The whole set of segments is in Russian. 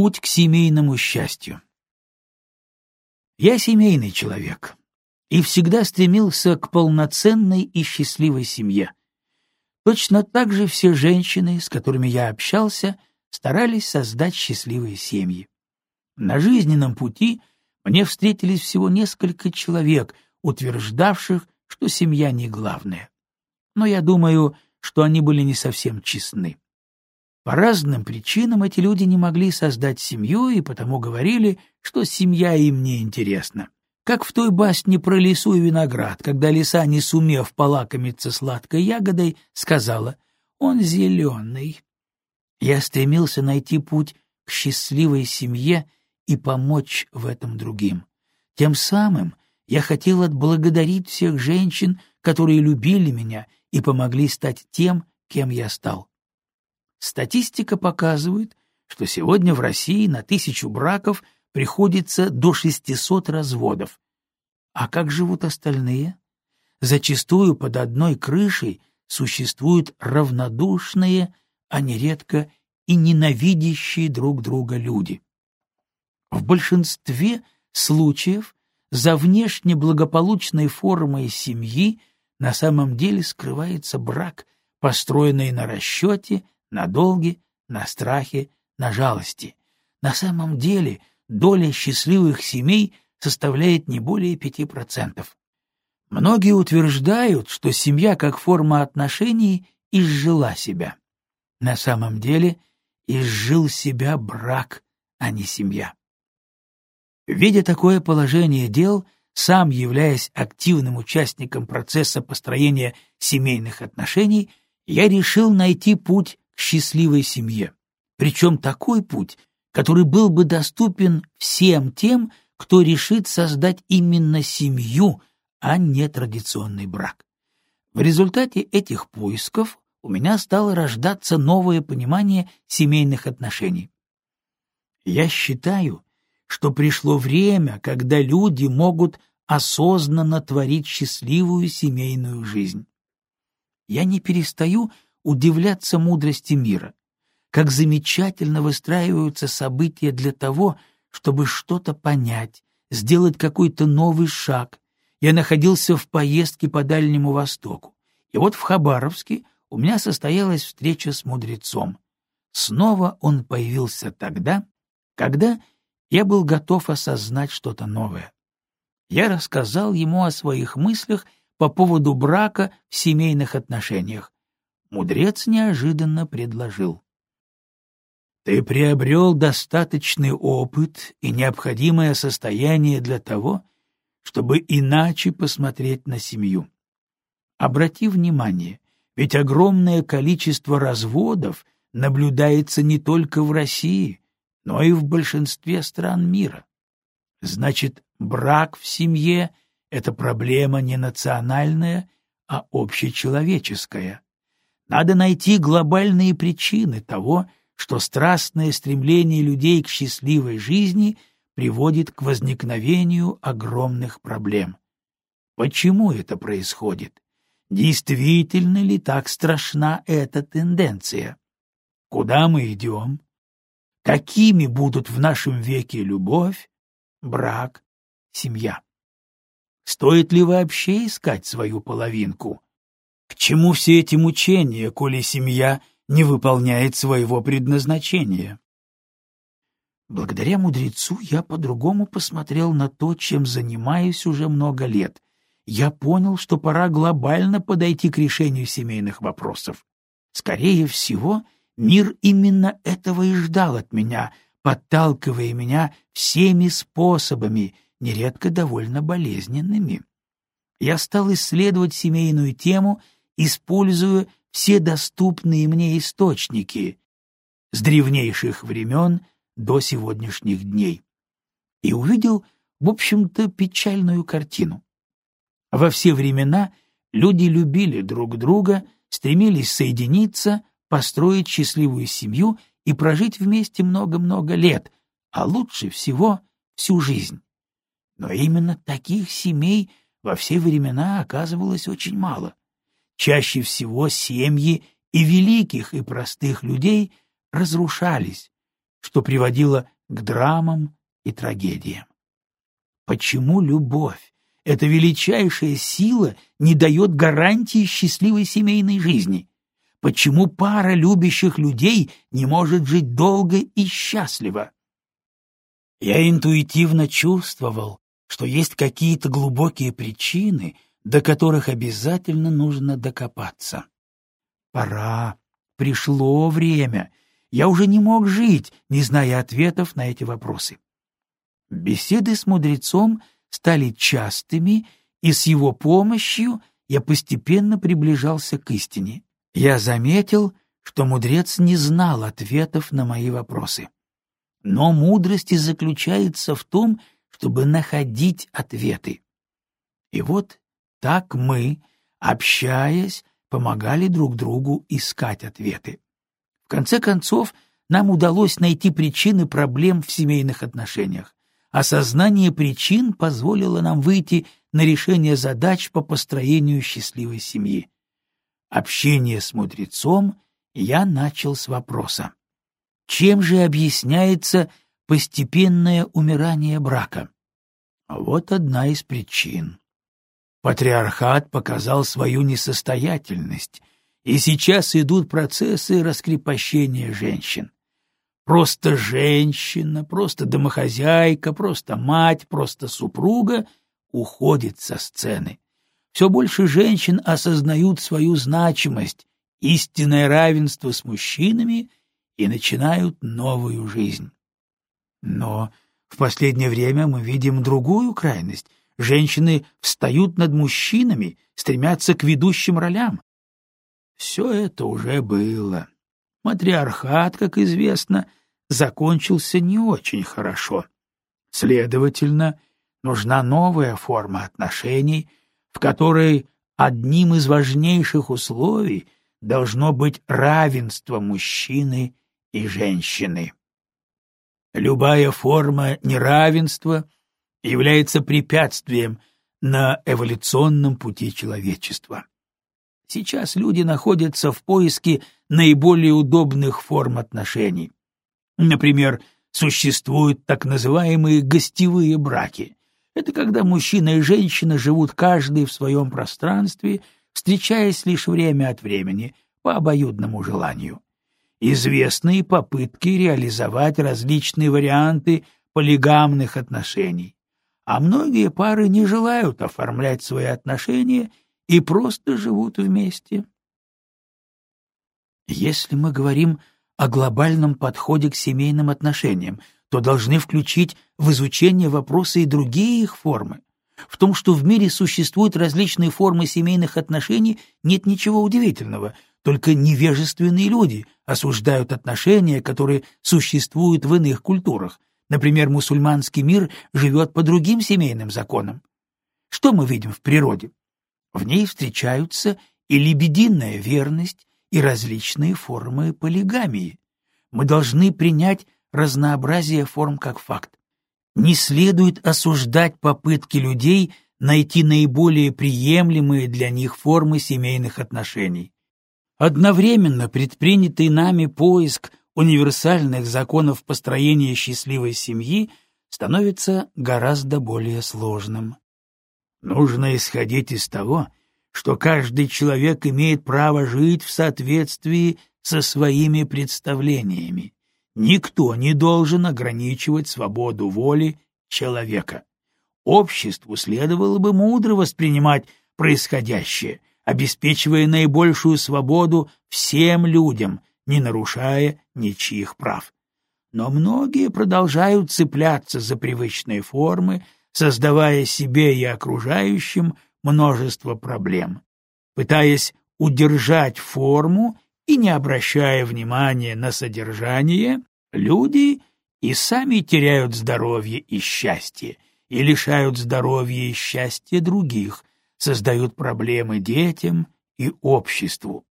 Путь к семейному счастью. Я семейный человек и всегда стремился к полноценной и счастливой семье. Точно так же все женщины, с которыми я общался, старались создать счастливые семьи. На жизненном пути мне встретились всего несколько человек, утверждавших, что семья не главное. Но я думаю, что они были не совсем честны. По разным причинам эти люди не могли создать семью и потому говорили, что семья им не интересна. Как в той басне про лису и виноград, когда лиса, не сумев полакомиться сладкой ягодой, сказала «Он зеленый». Я стремился найти путь к счастливой семье и помочь в этом другим. Тем самым я хотел отблагодарить всех женщин, которые любили меня и помогли стать тем, кем я стал. Статистика показывает, что сегодня в России на тысячу браков приходится до 600 разводов. А как живут остальные? Зачастую под одной крышей существуют равнодушные, а нередко и ненавидящие друг друга люди. В большинстве случаев за внешне благополучной формой семьи на самом деле скрывается брак, построенный на расчете, на долге, на страхе, на жалости. На самом деле доля счастливых семей составляет не более пяти процентов. Многие утверждают, что семья как форма отношений изжила себя. На самом деле изжил себя брак, а не семья. Видя такое положение дел, сам являясь активным участником процесса построения семейных отношений, я решил найти путь счастливой семье. Причем такой путь, который был бы доступен всем тем, кто решит создать именно семью, а не традиционный брак. В результате этих поисков у меня стало рождаться новое понимание семейных отношений. Я считаю, что пришло время, когда люди могут осознанно творить счастливую семейную жизнь. Я не перестаю удивляться мудрости мира, как замечательно выстраиваются события для того, чтобы что-то понять, сделать какой-то новый шаг. Я находился в поездке по Дальнему Востоку, и вот в Хабаровске у меня состоялась встреча с мудрецом. Снова он появился тогда, когда я был готов осознать что-то новое. Я рассказал ему о своих мыслях по поводу брака в семейных отношениях. Мудрец неожиданно предложил. «Ты приобрел достаточный опыт и необходимое состояние для того, чтобы иначе посмотреть на семью. Обрати внимание, ведь огромное количество разводов наблюдается не только в России, но и в большинстве стран мира. Значит, брак в семье — это проблема не национальная, а общечеловеческая. Надо найти глобальные причины того, что страстное стремление людей к счастливой жизни приводит к возникновению огромных проблем. Почему это происходит? Действительно ли так страшна эта тенденция? Куда мы идем? какими будут в нашем веке любовь, брак, семья. Стоит ли вообще искать свою половинку? К чему все эти мучения, коли семья не выполняет своего предназначения? Благодаря мудрецу я по-другому посмотрел на то, чем занимаюсь уже много лет. Я понял, что пора глобально подойти к решению семейных вопросов. Скорее всего, — Мир именно этого и ждал от меня, подталкивая меня всеми способами, нередко довольно болезненными. Я стал исследовать семейную тему, используя все доступные мне источники с древнейших времен до сегодняшних дней. И увидел, в общем-то, печальную картину. Во все времена люди любили друг друга, стремились соединиться, построить счастливую семью и прожить вместе много-много лет, а лучше всего всю жизнь. Но именно таких семей во все времена оказывалось очень мало. Чаще всего семьи и великих, и простых людей разрушались, что приводило к драмам и трагедиям. Почему любовь, эта величайшая сила, не дает гарантии счастливой семейной жизни? Почему пара любящих людей не может жить долго и счастливо? Я интуитивно чувствовал, что есть какие-то глубокие причины, до которых обязательно нужно докопаться. Пора, пришло время. Я уже не мог жить, не зная ответов на эти вопросы. Беседы с мудрецом стали частыми, и с его помощью я постепенно приближался к истине. Я заметил, что мудрец не знал ответов на мои вопросы. Но мудрость и заключается в том, чтобы находить ответы. И вот так мы, общаясь, помогали друг другу искать ответы. В конце концов, нам удалось найти причины проблем в семейных отношениях. Осознание причин позволило нам выйти на решение задач по построению счастливой семьи. Общение с мудрецом я начал с вопроса. Чем же объясняется постепенное умирание брака? Вот одна из причин. Патриархат показал свою несостоятельность, и сейчас идут процессы раскрепощения женщин. Просто женщина, просто домохозяйка, просто мать, просто супруга уходит со сцены. Все больше женщин осознают свою значимость, истинное равенство с мужчинами и начинают новую жизнь. Но в последнее время мы видим другую крайность. Женщины встают над мужчинами, стремятся к ведущим ролям. Все это уже было. Матриархат, как известно, закончился не очень хорошо. Следовательно, нужна новая форма отношений, в которой одним из важнейших условий должно быть равенство мужчины и женщины. Любая форма неравенства является препятствием на эволюционном пути человечества. Сейчас люди находятся в поиске наиболее удобных форм отношений. Например, существуют так называемые гостевые браки. Это когда мужчина и женщина живут каждый в своем пространстве, встречаясь лишь время от времени, по обоюдному желанию известны попытки реализовать различные варианты полигамных отношений, а многие пары не желают оформлять свои отношения и просто живут вместе. Если мы говорим о глобальном подходе к семейным отношениям, то должны включить в изучение вопроса и другие их формы. В том, что в мире существуют различные формы семейных отношений, нет ничего удивительного — только невежественные люди осуждают отношения, которые существуют в иных культурах. Например, мусульманский мир живет по другим семейным законам. Что мы видим в природе? В ней встречаются и лебединая верность, и различные формы полигамии. Мы должны принять разнообразие форм как факт. Не следует осуждать попытки людей найти наиболее приемлемые для них формы семейных отношений. Одновременно предпринятый нами поиск универсальных законов построения счастливой семьи становится гораздо более сложным. Нужно исходить из того, что каждый человек имеет право жить в соответствии со своими представлениями. Никто не должен ограничивать свободу воли человека. Обществу следовало бы мудро воспринимать происходящее, обеспечивая наибольшую свободу всем людям, не нарушая ничьих прав. Но многие продолжают цепляться за привычные формы, создавая себе и окружающим множество проблем. Пытаясь удержать форму и не обращая внимания на содержание, люди и сами теряют здоровье и счастье, и лишают здоровья и счастья других, создают проблемы детям и обществу.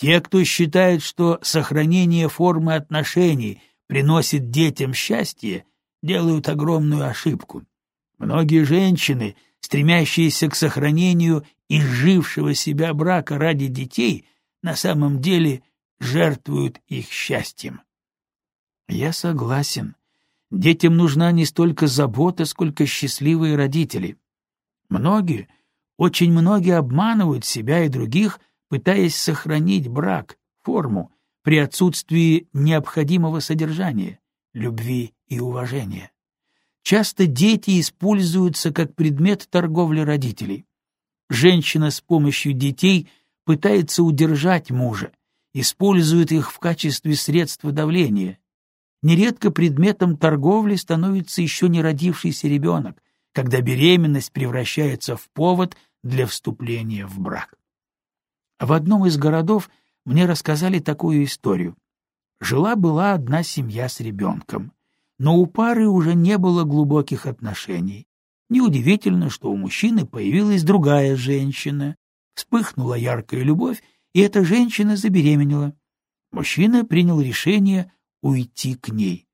Те, кто считает, что сохранение формы отношений приносит детям счастье, делают огромную ошибку. Многие женщины, стремящиеся к сохранению изжившего себя брака ради детей, на самом деле жертвуют их счастьем. Я согласен. Детям нужна не столько забота, сколько счастливые родители. Многие, очень многие обманывают себя и других, пытаясь сохранить брак, форму, при отсутствии необходимого содержания, любви и уважения. Часто дети используются как предмет торговли родителей. Женщина с помощью детей пытается удержать мужа, использует их в качестве средства давления. Нередко предметом торговли становится еще не родившийся ребенок, когда беременность превращается в повод для вступления в брак. В одном из городов мне рассказали такую историю. Жила-была одна семья с ребенком, но у пары уже не было глубоких отношений. Неудивительно, что у мужчины появилась другая женщина. Вспыхнула яркая любовь, и эта женщина забеременела. Мужчина принял решение уйти к ней.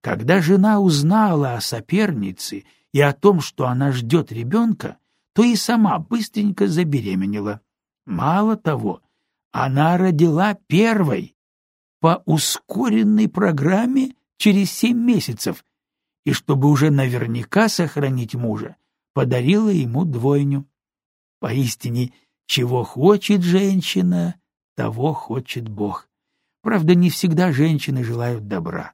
Когда жена узнала о сопернице и о том, что она ждет ребенка, то и сама быстренько забеременела. Мало того, она родила первой по ускоренной программе через семь месяцев, и чтобы уже наверняка сохранить мужа, подарила ему двойню. Поистине, чего хочет женщина, того хочет Бог. Правда, не всегда женщины желают добра.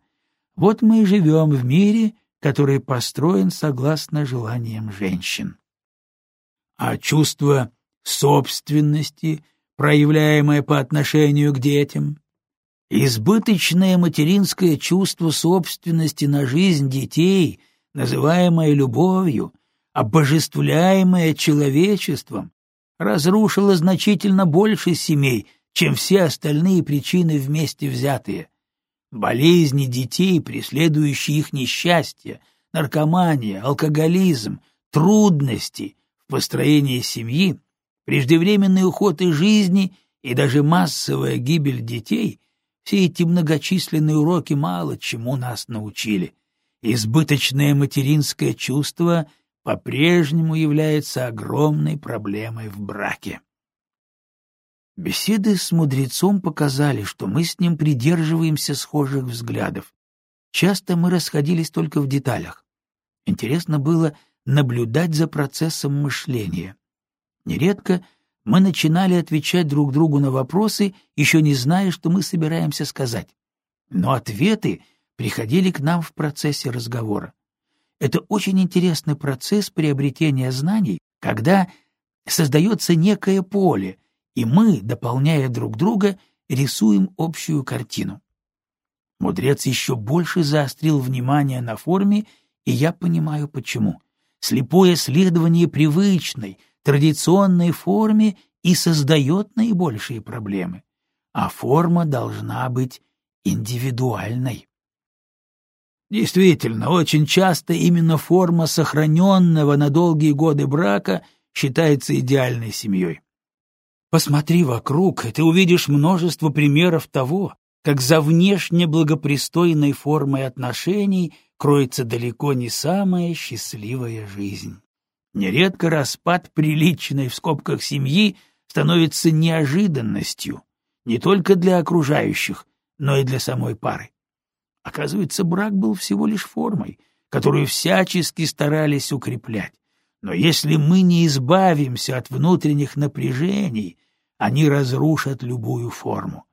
Вот мы и живем в мире, который построен согласно желаниям женщин. А чувство собственности, проявляемое по отношению к детям, избыточное материнское чувство собственности на жизнь детей, называемое любовью, обожествляемое человечеством, разрушило значительно больше семей, чем все остальные причины вместе взятые. Болезни детей, преследующие их несчастье, наркомания, алкоголизм, трудности в построении семьи, преждевременный уход из жизни и даже массовая гибель детей — все эти многочисленные уроки мало чему нас научили. Избыточное материнское чувство по-прежнему является огромной проблемой в браке. Беседы с мудрецом показали, что мы с ним придерживаемся схожих взглядов. Часто мы расходились только в деталях. Интересно было наблюдать за процессом мышления. Нередко мы начинали отвечать друг другу на вопросы, еще не зная, что мы собираемся сказать. Но ответы приходили к нам в процессе разговора. Это очень интересный процесс приобретения знаний, когда создается некое поле — и мы, дополняя друг друга, рисуем общую картину. Мудрец еще больше заострил внимание на форме, и я понимаю почему. Слепое следование привычной, традиционной форме и создает наибольшие проблемы, а форма должна быть индивидуальной. Действительно, очень часто именно форма сохраненного на долгие годы брака считается идеальной семьей. Посмотри вокруг, и ты увидишь множество примеров того, как за внешне благопристойной формой отношений кроется далеко не самая счастливая жизнь. Нередко распад приличной в скобках семьи становится неожиданностью не только для окружающих, но и для самой пары. Оказывается, брак был всего лишь формой, которую всячески старались укреплять. Но если мы не избавимся от внутренних напряжений, они разрушат любую форму.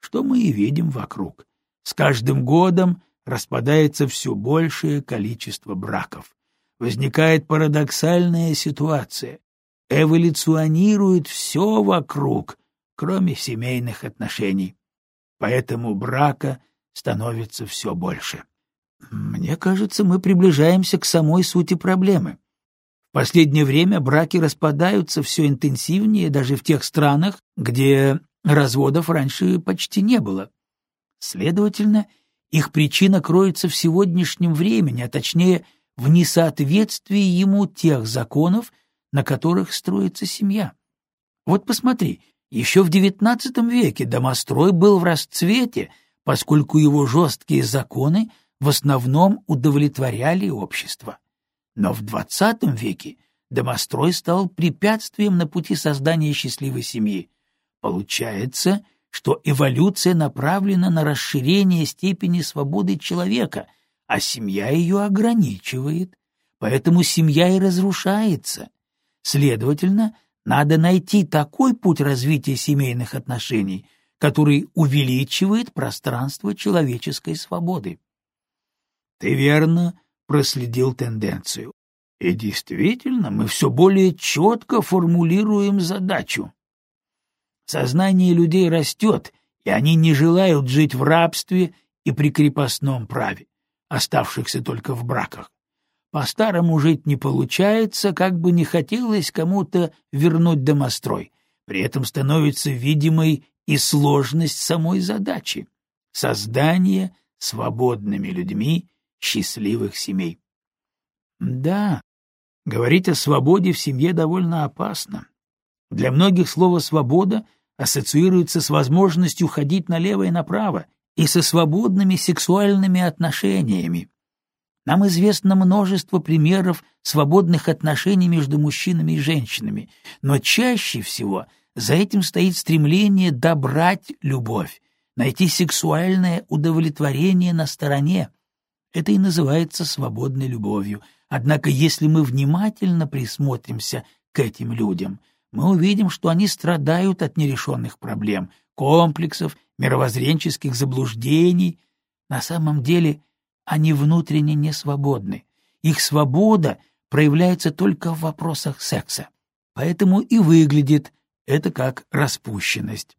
Что мы и видим вокруг. С каждым годом распадается все большее количество браков. Возникает парадоксальная ситуация. Эволюционирует все вокруг, кроме семейных отношений. Поэтому брака становится все больше. Мне кажется, мы приближаемся к самой сути проблемы последнее время браки распадаются все интенсивнее даже в тех странах, где разводов раньше почти не было. Следовательно, их причина кроется в сегодняшнем времени, а точнее в несоответствии ему тех законов, на которых строится семья. Вот посмотри, еще в XIX веке домострой был в расцвете, поскольку его жесткие законы в основном удовлетворяли общество. Но в XX веке домострой стал препятствием на пути создания счастливой семьи. Получается, что эволюция направлена на расширение степени свободы человека, а семья ее ограничивает. Поэтому семья и разрушается. Следовательно, надо найти такой путь развития семейных отношений, который увеличивает пространство человеческой свободы. Ты верно проследил тенденцию. И действительно, мы все более четко формулируем задачу. Сознание людей растет, и они не желают жить в рабстве и при крепостном праве, оставшихся только в браках. По-старому жить не получается, как бы не хотелось кому-то вернуть домострой. При этом становится видимой и сложность самой задачи — создание свободными людьми счастливых семей. Да, говорить о свободе в семье довольно опасно. Для многих слово «свобода» ассоциируется с возможностью ходить налево и направо и со свободными сексуальными отношениями. Нам известно множество примеров свободных отношений между мужчинами и женщинами, но чаще всего за этим стоит стремление добрать любовь, найти сексуальное удовлетворение на стороне. Это и называется свободной любовью. Однако если мы внимательно присмотримся к этим людям, мы увидим, что они страдают от нерешенных проблем, комплексов, мировоззренческих заблуждений. На самом деле они внутренне не свободны. Их свобода проявляется только в вопросах секса. Поэтому и выглядит это как распущенность.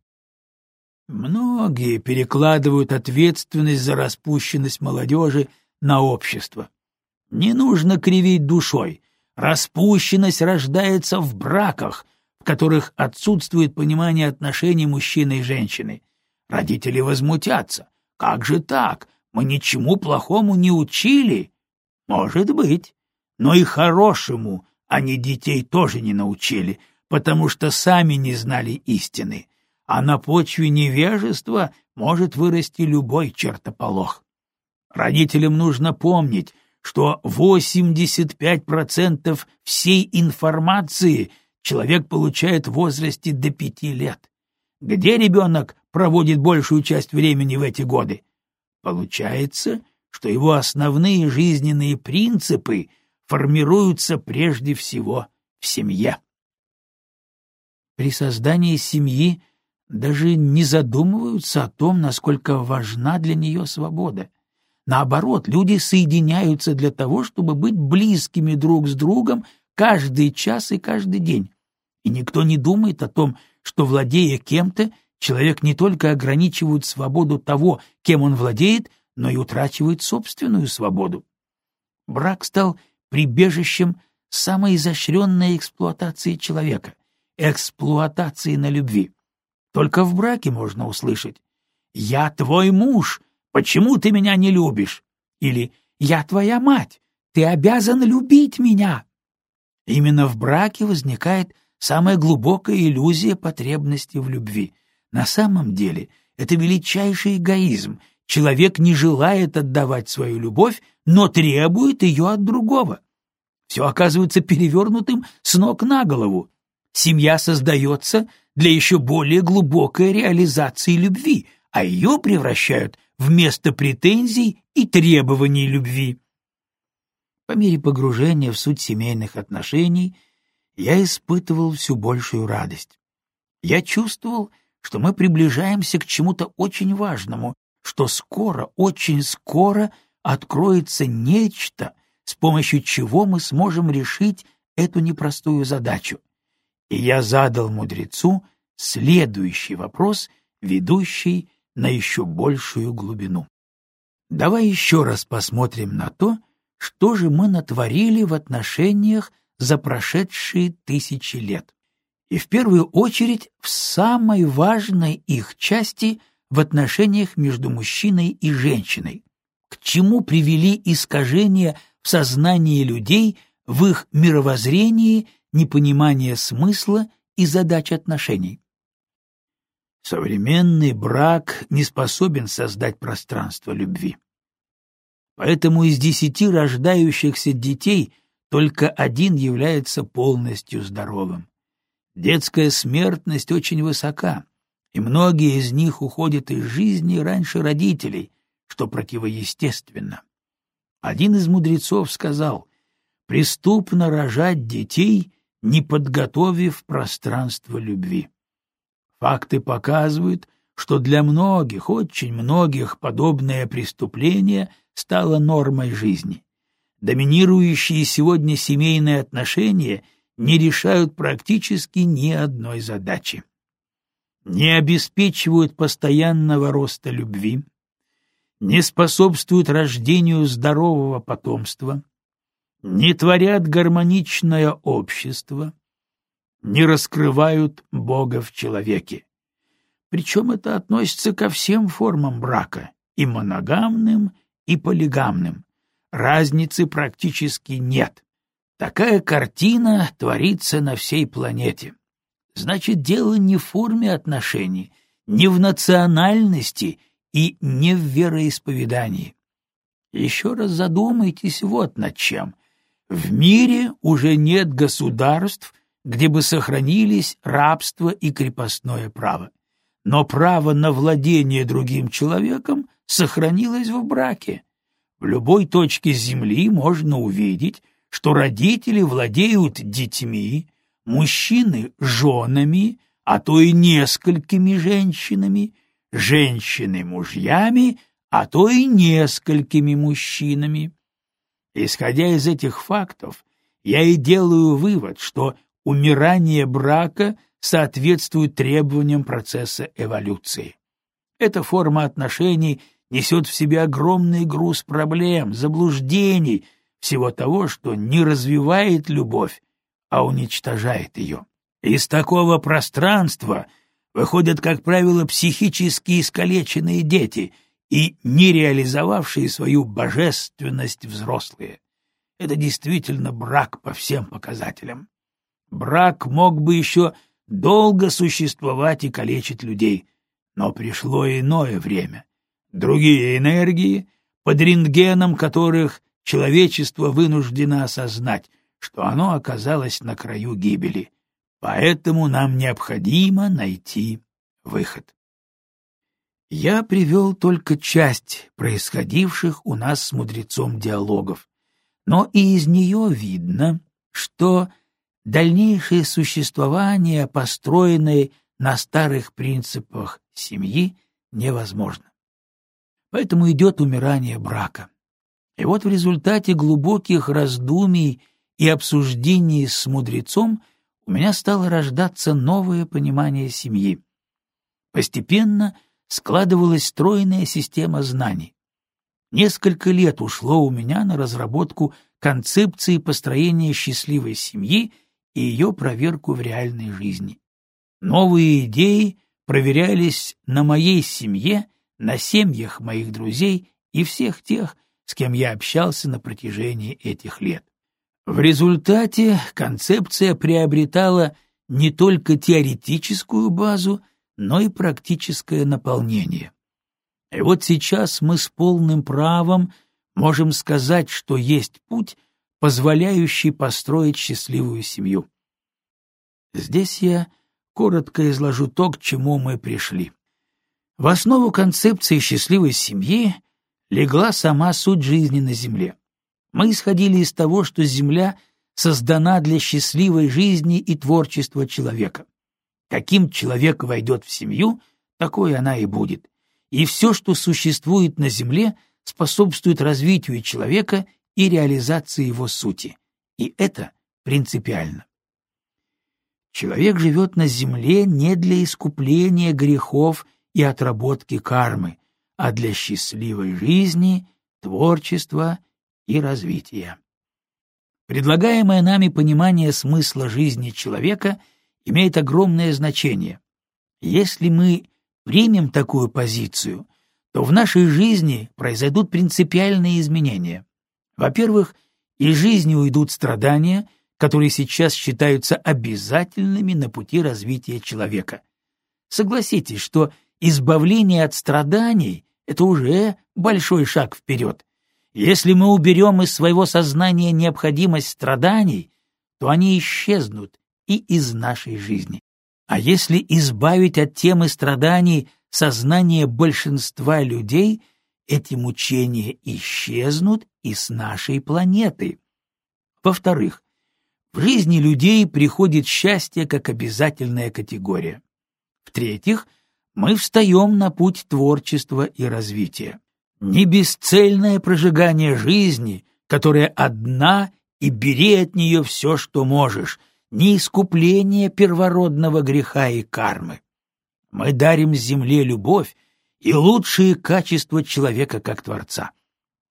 Многие перекладывают ответственность за распущенность молодежи на общество. Не нужно кривить душой. Распущенность рождается в браках, в которых отсутствует понимание отношений мужчины и женщины. Родители возмутятся. Как же так? Мы ничему плохому не учили. Может быть. Но и хорошему они детей тоже не научили, потому что сами не знали истины. А на почве невежества может вырасти любой чертополох. Родителям нужно помнить, что 85% всей информации человек получает в возрасте до пяти лет. Где ребенок проводит большую часть времени в эти годы? Получается, что его основные жизненные принципы формируются прежде всего в семье. При создании семьи даже не задумываются о том, насколько важна для нее свобода. Наоборот, люди соединяются для того, чтобы быть близкими друг с другом каждый час и каждый день. И никто не думает о том, что, владея кем-то, человек не только ограничивает свободу того, кем он владеет, но и утрачивает собственную свободу. Брак стал прибежищем самой изощренной эксплуатации человека — эксплуатации на любви. Только в браке можно услышать «Я твой муж, почему ты меня не любишь?» или «Я твоя мать, ты обязан любить меня». Именно в браке возникает самая глубокая иллюзия потребности в любви — на самом деле это величайший эгоизм. Человек не желает отдавать свою любовь, но требует ее от другого. Все оказывается перевернутым с ног на голову. Семья создается для еще более глубокой реализации любви, а ее превращают в место претензий и требований любви. По мере погружения в суть семейных отношений я испытывал все большую радость. Я чувствовал, что мы приближаемся к чему-то очень важному, что скоро, очень скоро откроется нечто, с помощью чего мы сможем решить эту непростую задачу. И я задал мудрецу следующий вопрос, ведущий на еще большую глубину. Давай еще раз посмотрим на то, что же мы натворили в отношениях за прошедшие тысячи лет и в первую очередь в самой важной их части в отношениях между мужчиной и женщиной, к чему привели искажения в сознании людей, в их мировоззрении, непонимание смысла и задач отношений. Современный брак не способен создать пространство любви. Поэтому из десяти рождающихся детей только один является полностью здоровым. Детская смертность очень высока, и многие из них уходят из жизни раньше родителей, что противоестественно. Один из мудрецов сказал, «Преступно рожать детей, не подготовив пространство любви». Факты показывают, что для многих, очень многих подобное преступление стало нормой жизни. Доминирующие сегодня семейные отношения не решают практически ни одной задачи. Не обеспечивают постоянного роста любви, не способствуют рождению здорового потомства, не творят гармоничное общество, не раскрывают Бога в человеке. Причем это относится ко всем формам брака, и моногамным, и полигамным. Разницы практически нет. Такая картина творится на всей планете. Значит, дело не в форме отношений, не в национальности и не в вероисповедании. Еще раз задумайтесь вот над чем. В мире уже нет государств, где бы сохранились рабство и крепостное право. Но право на владение другим человеком сохранилось в браке. В любой точке Земли можно увидеть, что родители владеют детьми, мужчины — женами, а то и несколькими женщинами, женщины — мужьями, а то и несколькими мужчинами. Исходя из этих фактов, я и делаю вывод, что умирание брака соответствует требованиям процесса эволюции. Эта форма отношений несет в себе огромный груз проблем, заблуждений, всего того, что не развивает любовь, а уничтожает ее. Из такого пространства выходят, как правило, психически искалеченные дети и не реализовавшие свою божественность взрослые. Это действительно брак по всем показателям. Брак мог бы еще долго существовать и калечить людей, но пришло иное время. Другие энергии, под рентгеном которых человечество вынуждено осознать, что оно оказалось на краю гибели. Поэтому нам необходимо найти выход. Я привел только часть происходивших у нас с мудрецом диалогов, но и из нее видно, что дальнейшее существование, построенное на старых принципах семьи, невозможно. Поэтому идет умирание брака. И вот в результате глубоких раздумий и обсуждений с мудрецом у меня стало рождаться новое понимание семьи. Постепенно складывалась стройная система знаний. Несколько лет ушло у меня на разработку концепции построения счастливой семьи и ее проверку в реальной жизни. Новые идеи проверялись на моей семье, на семьях моих друзей и всех тех, с кем я общался на протяжении этих лет. В результате концепция приобретала не только теоретическую базу, но и практическое наполнение. И вот сейчас мы с полным правом можем сказать, что есть путь, позволяющий построить счастливую семью. Здесь я коротко изложу то, к чему мы пришли. В основу концепции счастливой семьи легла сама суть жизни на Земле. Мы исходили из того, что Земля создана для счастливой жизни и творчества человека. Каким человек войдет в семью, такой она и будет. И все, что существует на Земле, способствует развитию человека и реализации его сути. И это принципиально. Человек живет на Земле не для искупления грехов и отработки кармы, а для счастливой жизни, творчества и развития. Предлагаемое нами понимание смысла жизни человека имеет огромное значение. Если мы примем такую позицию, то в нашей жизни произойдут принципиальные изменения. Во-первых, из жизни уйдут страдания, которые сейчас считаются обязательными на пути развития человека. Согласитесь, что избавление от страданий — это уже большой шаг вперед. Если мы уберем из своего сознания необходимость страданий, то они исчезнут и из нашей жизни. А если избавить от темы страданий сознание большинства людей, эти мучения исчезнут и с нашей планеты. Во-вторых, в жизни людей приходит счастье как обязательная категория. В-третьих, мы встаем на путь творчества и развития. Не бесцельное прожигание жизни, которая одна, и бери от нее все, что можешь, не искупление первородного греха и кармы. Мы дарим земле любовь и лучшие качества человека как Творца.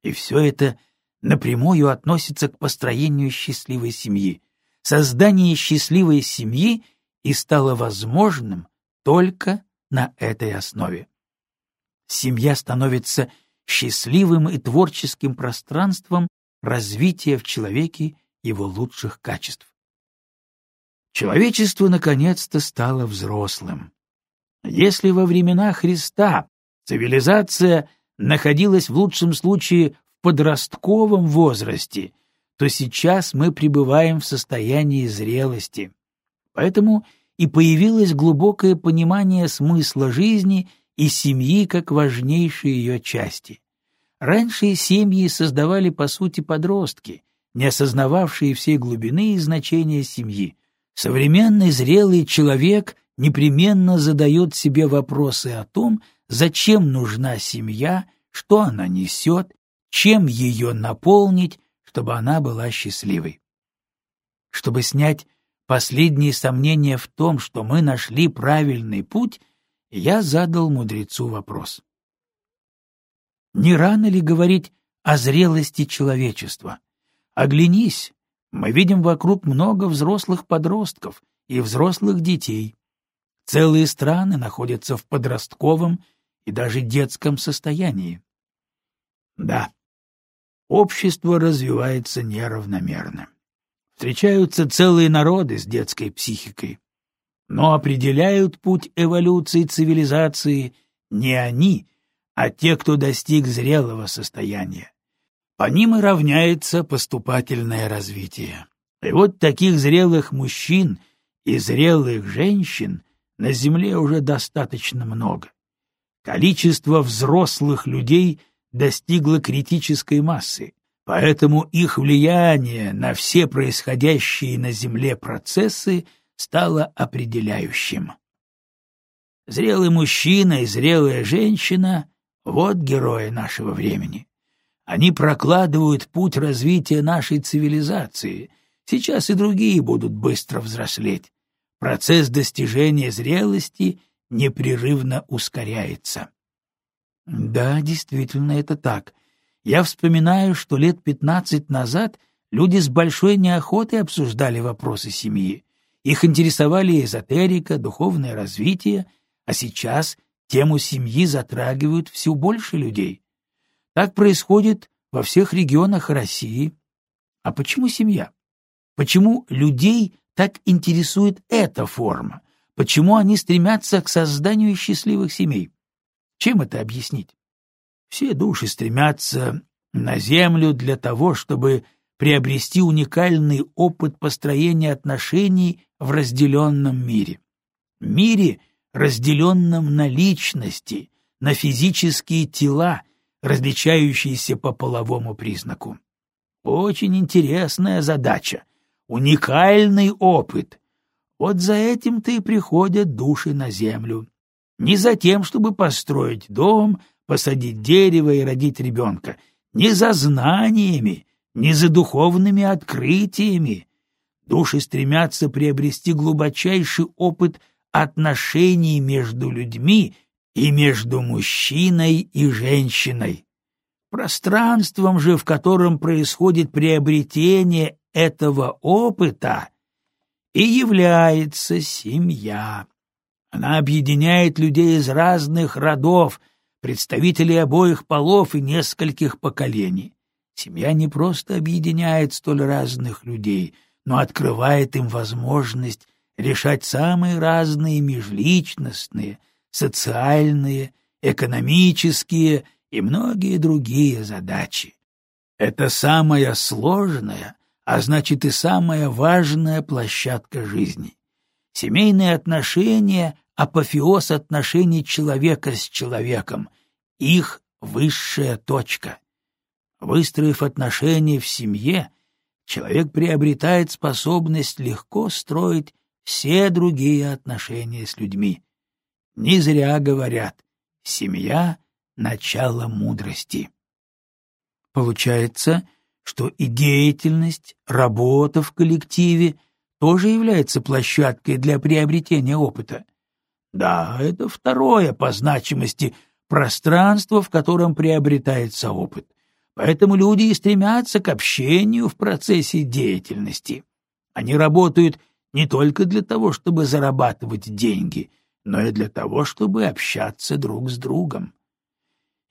И все это напрямую относится к построению счастливой семьи. Создание счастливой семьи и стало возможным только на этой основе. Семья становится счастливым и творческим пространством развития в человеке его лучших качеств. Человечество наконец-то стало взрослым. Если во времена Христа цивилизация находилась в лучшем случае в подростковом возрасте, то сейчас мы пребываем в состоянии зрелости. Поэтому и появилось глубокое понимание смысла жизни и семьи как важнейшей ее части. Раньше семьи создавали по сути подростки, не осознававшие всей глубины и значения семьи. Современный зрелый человек непременно задает себе вопросы о том, зачем нужна семья, что она несет, чем ее наполнить, чтобы она была счастливой. Чтобы снять последние сомнения в том, что мы нашли правильный путь, я задал мудрецу вопрос. Не рано ли говорить о зрелости человечества? Оглянись, мы видим вокруг много взрослых подростков и взрослых детей. Целые страны находятся в подростковом и даже детском состоянии. Да, общество развивается неравномерно. Встречаются целые народы с детской психикой. Но определяют путь эволюции цивилизации не они, а те, кто достиг зрелого состояния. По ним и равняется поступательное развитие. И вот таких зрелых мужчин и зрелых женщин на Земле уже достаточно много. Количество взрослых людей достигло критической массы, поэтому их влияние на все происходящие на Земле процессы стало определяющим. Зрелый мужчина и зрелая женщина — вот герои нашего времени. Они прокладывают путь развития нашей цивилизации. Сейчас и другие будут быстро взрослеть. Процесс достижения зрелости непрерывно ускоряется. Да, действительно, это так. Я вспоминаю, что лет пятнадцать назад люди с большой неохотой обсуждали вопросы семьи. Их интересовали эзотерика, духовное развитие, а сейчас тему семьи затрагивают все больше людей. Так происходит во всех регионах России. А почему семья? Почему людей так интересует эта форма? Почему они стремятся к созданию счастливых семей? Чем это объяснить? Все души стремятся на Землю для того, чтобы приобрести уникальный опыт построения отношений в разделенном мире. Мире, разделенном на личности, на физические тела, различающиеся по половому признаку. Очень интересная задача, уникальный опыт. Вот за этим-то и приходят души на землю. Не за тем, чтобы построить дом, посадить дерево и родить ребенка, не за знаниями, не за духовными открытиями. Души стремятся приобрести глубочайший опыт отношений между людьми и между мужчиной и женщиной. Пространством же, в котором происходит приобретение этого опыта, и является семья. Она объединяет людей из разных родов, представителей обоих полов и нескольких поколений. Семья не просто объединяет столь разных людей, но открывает им возможность решать самые разные межличностные, социальные, экономические и многие другие задачи. Это самая сложная, а значит и самая важная площадка жизни. Семейные отношения — апофеоз отношений человека с человеком, их высшая точка. Выстроив отношения в семье, человек приобретает способность легко строить все другие отношения с людьми. Не зря говорят «семья — начало мудрости». Получается, что и деятельность, работа в коллективе тоже является площадкой для приобретения опыта. Да, это второе по значимости пространство, в котором приобретается опыт. Поэтому люди и стремятся к общению в процессе деятельности. Они работают не только для того, чтобы зарабатывать деньги, но и для того, чтобы общаться друг с другом.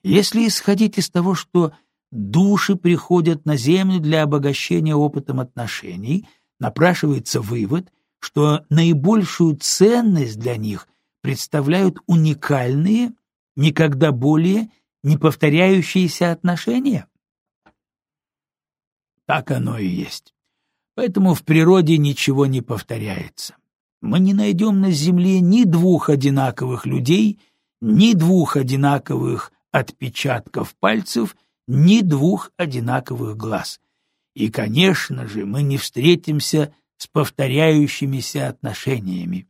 Если исходить из того, что души приходят на Землю для обогащения опытом отношений, напрашивается вывод, что наибольшую ценность для них представляют уникальные, никогда более не повторяющиеся отношения? Так оно и есть. Поэтому в природе ничего не повторяется. Мы не найдем на Земле ни двух одинаковых людей, ни двух одинаковых отпечатков пальцев, ни двух одинаковых глаз. И, конечно же, мы не встретимся с повторяющимися отношениями.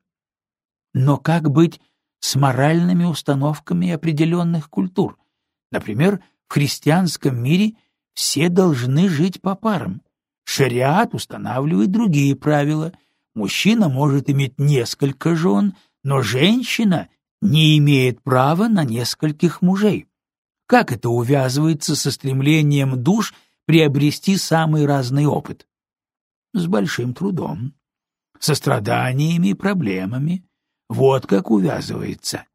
Но как быть с моральными установками определенных культур? Например, в христианском мире все должны жить по парам. Шариат устанавливает другие правила. Мужчина может иметь несколько жен, но женщина не имеет права на нескольких мужей. Как это увязывается со стремлением душ приобрести самый разный опыт? С большим трудом, со страданиями и проблемами. Вот как увязывается.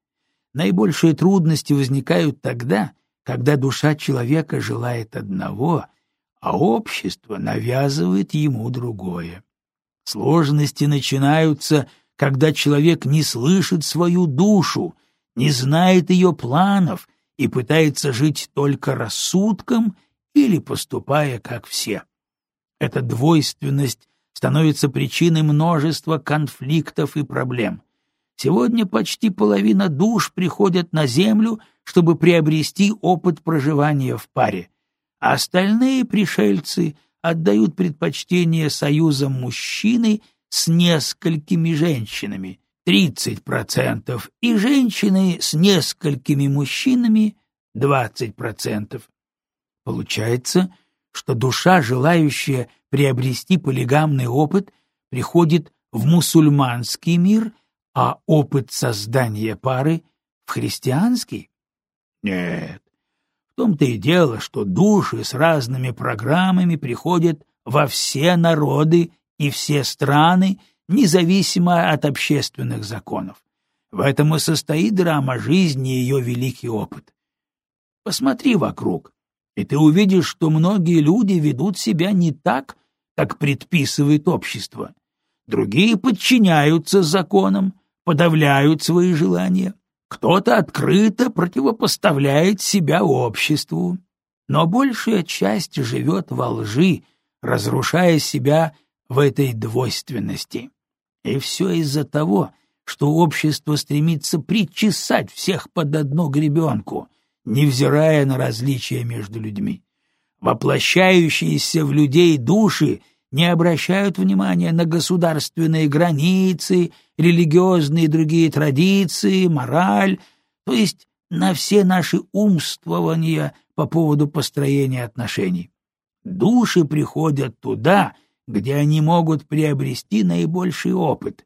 Наибольшие трудности возникают тогда, когда душа человека желает одного, а общество навязывает ему другое. Сложности начинаются, когда человек не слышит свою душу, не знает ее планов и пытается жить только рассудком или поступая как все. Эта двойственность становится причиной множества конфликтов и проблем. Сегодня почти половина душ приходят на Землю, чтобы приобрести опыт проживания в паре, а остальные пришельцы отдают предпочтение союзам мужчины с несколькими женщинами, 30%, и женщины с несколькими мужчинами, 20%. Получается, что душа, желающая приобрести полигамный опыт, приходит в мусульманский мир — а опыт создания пары в христианский? Нет. В том-то и дело, что души с разными программами приходят во все народы и все страны, независимо от общественных законов. В этом и состоит драма жизни и ее великий опыт. Посмотри вокруг, и ты увидишь, что многие люди ведут себя не так, как предписывает общество. Другие подчиняются законам, подавляют свои желания, кто-то открыто противопоставляет себя обществу, но большая часть живет во лжи, разрушая себя в этой двойственности. И все из-за того, что общество стремится причесать всех под одну гребенку, невзирая на различия между людьми. Воплощающиеся в людей души не обращают внимания на государственные границы религиозные и другие традиции, мораль, то есть на все наши умствования по поводу построения отношений. Души приходят туда, где они могут приобрести наибольший опыт.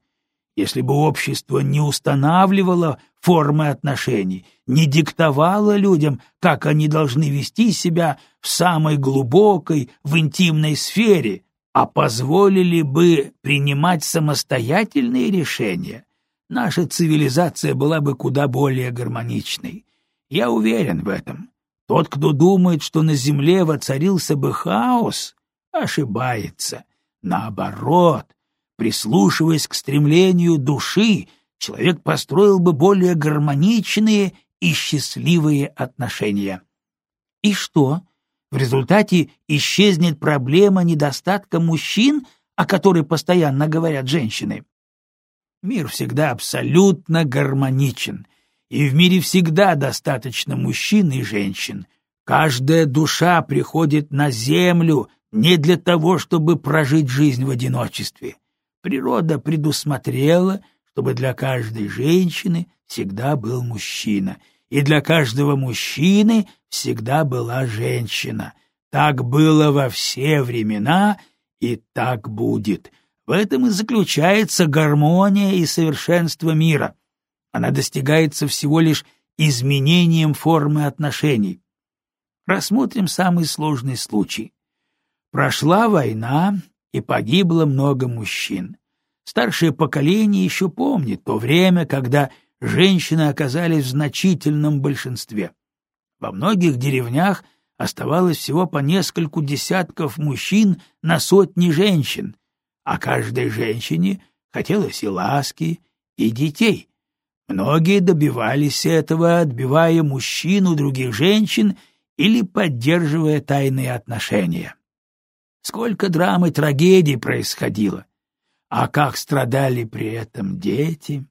Если бы общество не устанавливало формы отношений, не диктовало людям, как они должны вести себя в самой глубокой, в интимной сфере, а позволили бы принимать самостоятельные решения, наша цивилизация была бы куда более гармоничной. Я уверен в этом. Тот, кто думает, что на Земле воцарился бы хаос, ошибается. Наоборот, прислушиваясь к стремлению души, человек построил бы более гармоничные и счастливые отношения. И что? В результате исчезнет проблема недостатка мужчин, о которой постоянно говорят женщины. Мир всегда абсолютно гармоничен, и в мире всегда достаточно мужчин и женщин. Каждая душа приходит на землю не для того, чтобы прожить жизнь в одиночестве. Природа предусмотрела, чтобы для каждой женщины всегда был мужчина, и для каждого мужчины всегда была женщина. Так было во все времена, и так будет. В этом и заключается гармония и совершенство мира. Она достигается всего лишь изменением формы отношений. Рассмотрим самый сложный случай. Прошла война, и погибло много мужчин. Старшее поколение еще помнит то время, когда женщины оказались в значительном большинстве. Во многих деревнях оставалось всего по нескольку десятков мужчин на сотни женщин, а каждой женщине хотелось и ласки, и детей. Многие добивались этого, отбивая мужчин у других женщин или поддерживая тайные отношения. Сколько драм и трагедий происходило, а как страдали при этом дети.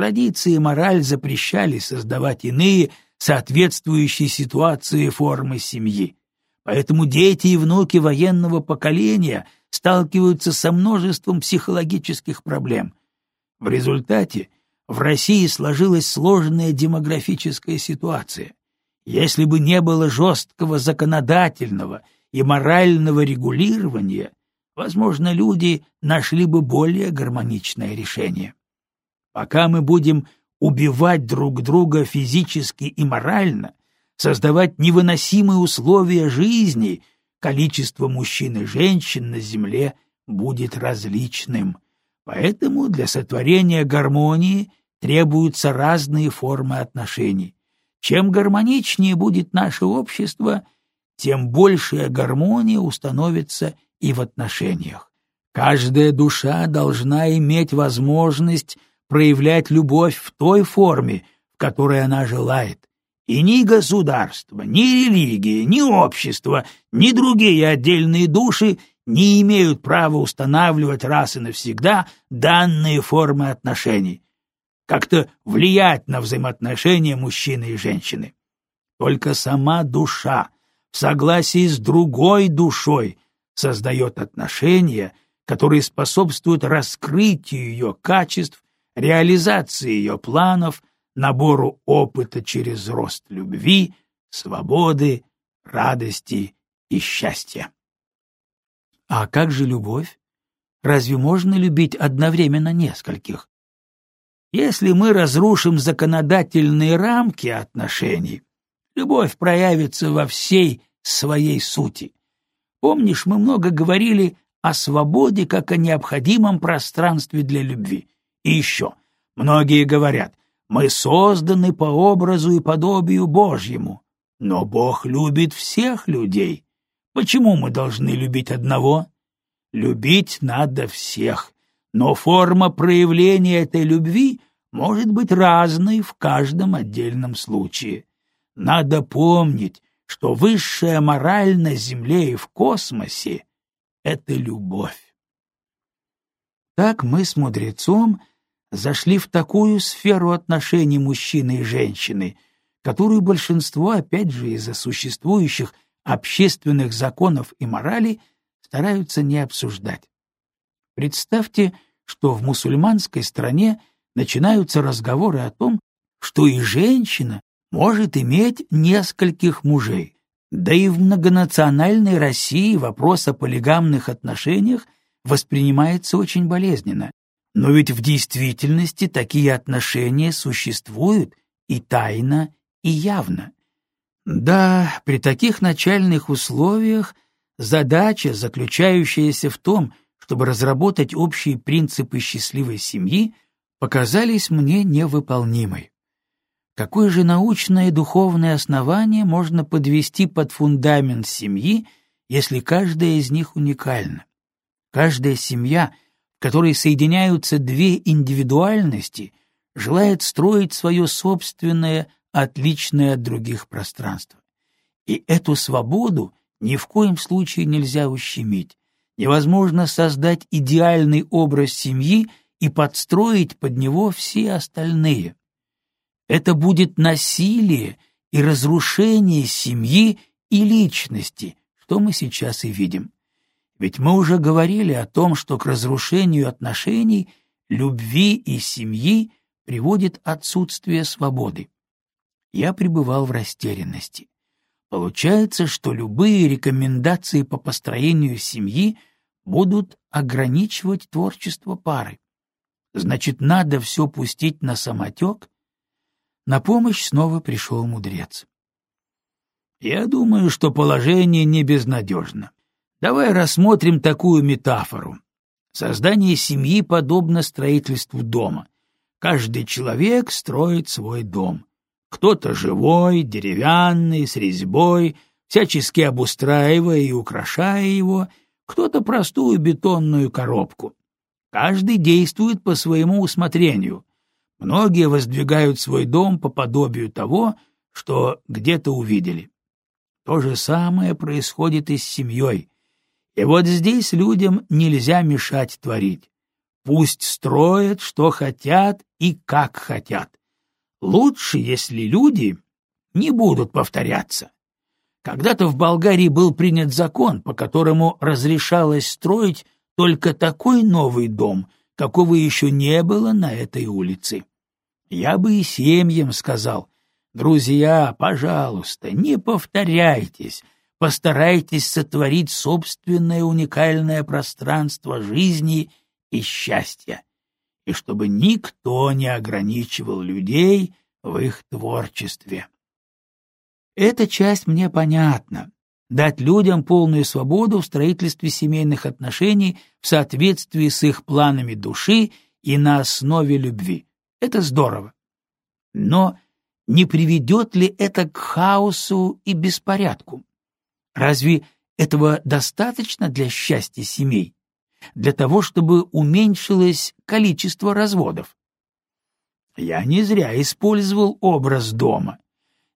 Традиции и мораль запрещали создавать иные, соответствующие ситуации формы семьи. Поэтому дети и внуки военного поколения сталкиваются со множеством психологических проблем. В результате в России сложилась сложная демографическая ситуация. Если бы не было жесткого законодательного и морального регулирования, возможно, люди нашли бы более гармоничное решение. Пока мы будем убивать друг друга физически и морально, создавать невыносимые условия жизни, количество мужчин и женщин на Земле будет различным. Поэтому для сотворения гармонии требуются разные формы отношений. Чем гармоничнее будет наше общество, тем большая гармония установится и в отношениях. Каждая душа должна иметь возможность проявлять любовь в той форме, в которой она желает. И ни государство, ни религия, ни общество, ни другие отдельные души не имеют права устанавливать раз и навсегда данные формы отношений, как-то влиять на взаимоотношения мужчины и женщины. Только сама душа в согласии с другой душой создает отношения, которые способствуют раскрытию ее качеств реализации ее планов, набору опыта через рост любви, свободы, радости и счастья. А как же любовь? Разве можно любить одновременно нескольких? Если мы разрушим законодательные рамки отношений, любовь проявится во всей своей сути. Помнишь, мы много говорили о свободе как о необходимом пространстве для любви. И еще, многие говорят, мы созданы по образу и подобию Божьему, но Бог любит всех людей. Почему мы должны любить одного? Любить надо всех, но форма проявления этой любви может быть разной в каждом отдельном случае. Надо помнить, что высшая мораль на Земле и в космосе — это любовь. Так мы с мудрецом зашли в такую сферу отношений мужчины и женщины, которую большинство, опять же, из-за существующих общественных законов и морали стараются не обсуждать. Представьте, что в мусульманской стране начинаются разговоры о том, что и женщина может иметь нескольких мужей. Да и в многонациональной России вопрос о полигамных отношениях воспринимается очень болезненно, но ведь в действительности такие отношения существуют и тайно, и явно. Да, при таких начальных условиях задача, заключающаяся в том, чтобы разработать общие принципы счастливой семьи, показались мне невыполнимой. Какое же научное и духовное основание можно подвести под фундамент семьи, если каждая из них уникальна? Каждая семья — которой соединяются две индивидуальности, желает строить свое собственное, отличное от других пространство. И эту свободу ни в коем случае нельзя ущемить. Невозможно создать идеальный образ семьи и подстроить под него все остальные. Это будет насилие и разрушение семьи и личности, что мы сейчас и видим. Ведь мы уже говорили о том, что к разрушению отношений, любви и семьи приводит отсутствие свободы. Я пребывал в растерянности. Получается, что любые рекомендации по построению семьи будут ограничивать творчество пары. Значит, надо все пустить на самотек? На помощь снова пришел мудрец. Я думаю, что положение не безнадежно. Давай рассмотрим такую метафору. Создание семьи подобно строительству дома. Каждый человек строит свой дом. Кто-то живой, деревянный, с резьбой, всячески обустраивая и украшая его, кто-то простую бетонную коробку. Каждый действует по своему усмотрению. Многие воздвигают свой дом по подобию того, что где-то увидели. То же самое происходит и с семьей. И вот здесь людям нельзя мешать творить. Пусть строят, что хотят и как хотят. Лучше, если люди не будут повторяться. Когда-то в Болгарии был принят закон, по которому разрешалось строить только такой новый дом, какого еще не было на этой улице. Я бы и семьям сказал, друзья, пожалуйста, не повторяйтесь, постарайтесь сотворить собственное уникальное пространство жизни и счастья, и чтобы никто не ограничивал людей в их творчестве. Эта часть мне понятна. Дать людям полную свободу в строительстве семейных отношений в соответствии с их планами души и на основе любви. Это здорово. Но не приведет ли это к хаосу и беспорядку? Разве этого достаточно для счастья семей? Для того, чтобы уменьшилось количество разводов? Я не зря использовал образ дома.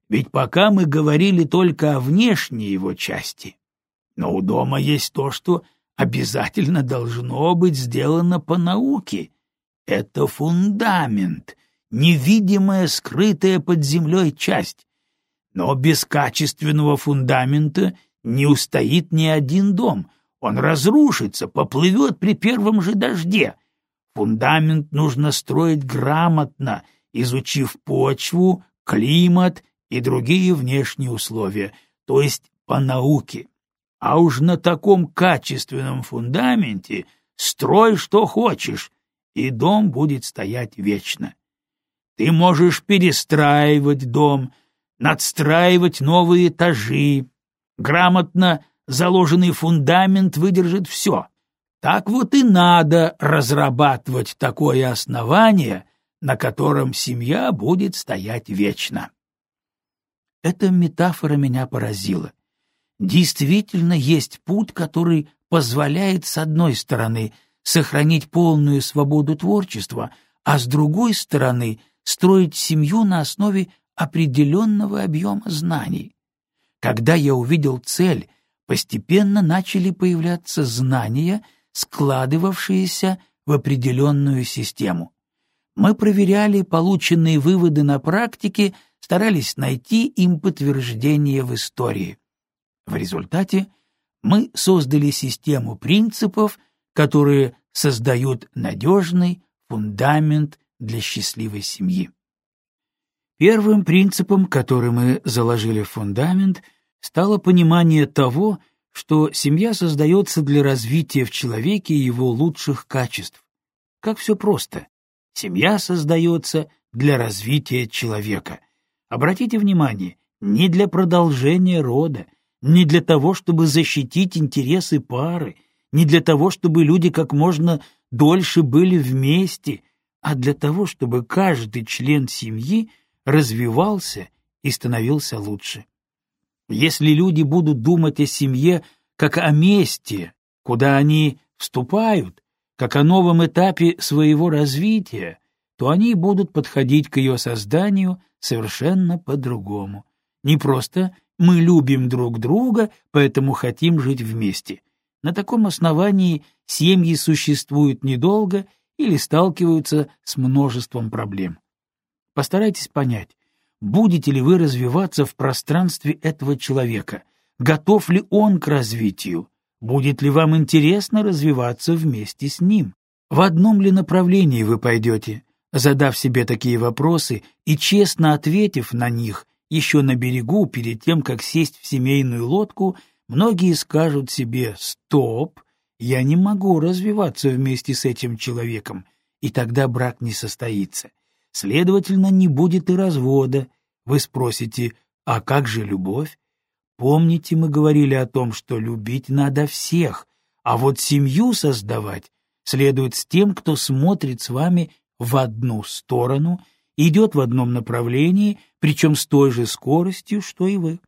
Ведь пока мы говорили только о внешней его части. Но у дома есть то, что обязательно должно быть сделано по науке. Это фундамент, невидимая, скрытая под землей часть. Но без качественного фундамента не устоит ни один дом. Он разрушится, поплывет при первом же дожде. Фундамент нужно строить грамотно, изучив почву, климат и другие внешние условия, то есть по науке. А уж на таком качественном фундаменте строй что хочешь, и дом будет стоять вечно. Ты можешь перестраивать дом, надстраивать новые этажи. Грамотно заложенный фундамент выдержит все. Так вот и надо разрабатывать такое основание, на котором семья будет стоять вечно. Эта метафора меня поразила. Действительно есть путь, который позволяет, с одной стороны, сохранить полную свободу творчества, а с другой стороны, строить семью на основе определенного объема знаний. Когда я увидел цель, постепенно начали появляться знания — складывавшиеся в определенную систему. Мы проверяли полученные выводы на практике, старались найти им подтверждение в истории. В результате мы создали систему принципов, которые создают надежный фундамент для счастливой семьи. Первым принципом, который мы заложили в фундамент, стало понимание того, что семья создается для развития в человеке его лучших качеств. Как все просто. Семья создается для развития человека. Обратите внимание, не для продолжения рода, не для того, чтобы защитить интересы пары, не для того, чтобы люди как можно дольше были вместе, а для того, чтобы каждый член семьи развивался и становился лучше. Если люди будут думать о семье как о месте, куда они вступают, как о новом этапе своего развития, то они будут подходить к ее созданию совершенно по-другому. Не просто «мы любим друг друга, поэтому хотим жить вместе». На таком основании семьи существуют недолго или сталкиваются с множеством проблем. Постарайтесь понять, будете ли вы развиваться в пространстве этого человека, готов ли он к развитию, будет ли вам интересно развиваться вместе с ним, в одном ли направлении вы пойдете, задав себе такие вопросы и честно ответив на них еще на берегу перед тем, как сесть в семейную лодку, многие скажут себе «Стоп, я не могу развиваться вместе с этим человеком, и тогда брак не состоится. Следовательно, не будет и развода. Вы спросите, а как же любовь? Помните, мы говорили о том, что любить надо всех, а вот семью создавать следует с тем, кто смотрит с вами в одну сторону, идет в одном направлении, причем с той же скоростью, что и вы.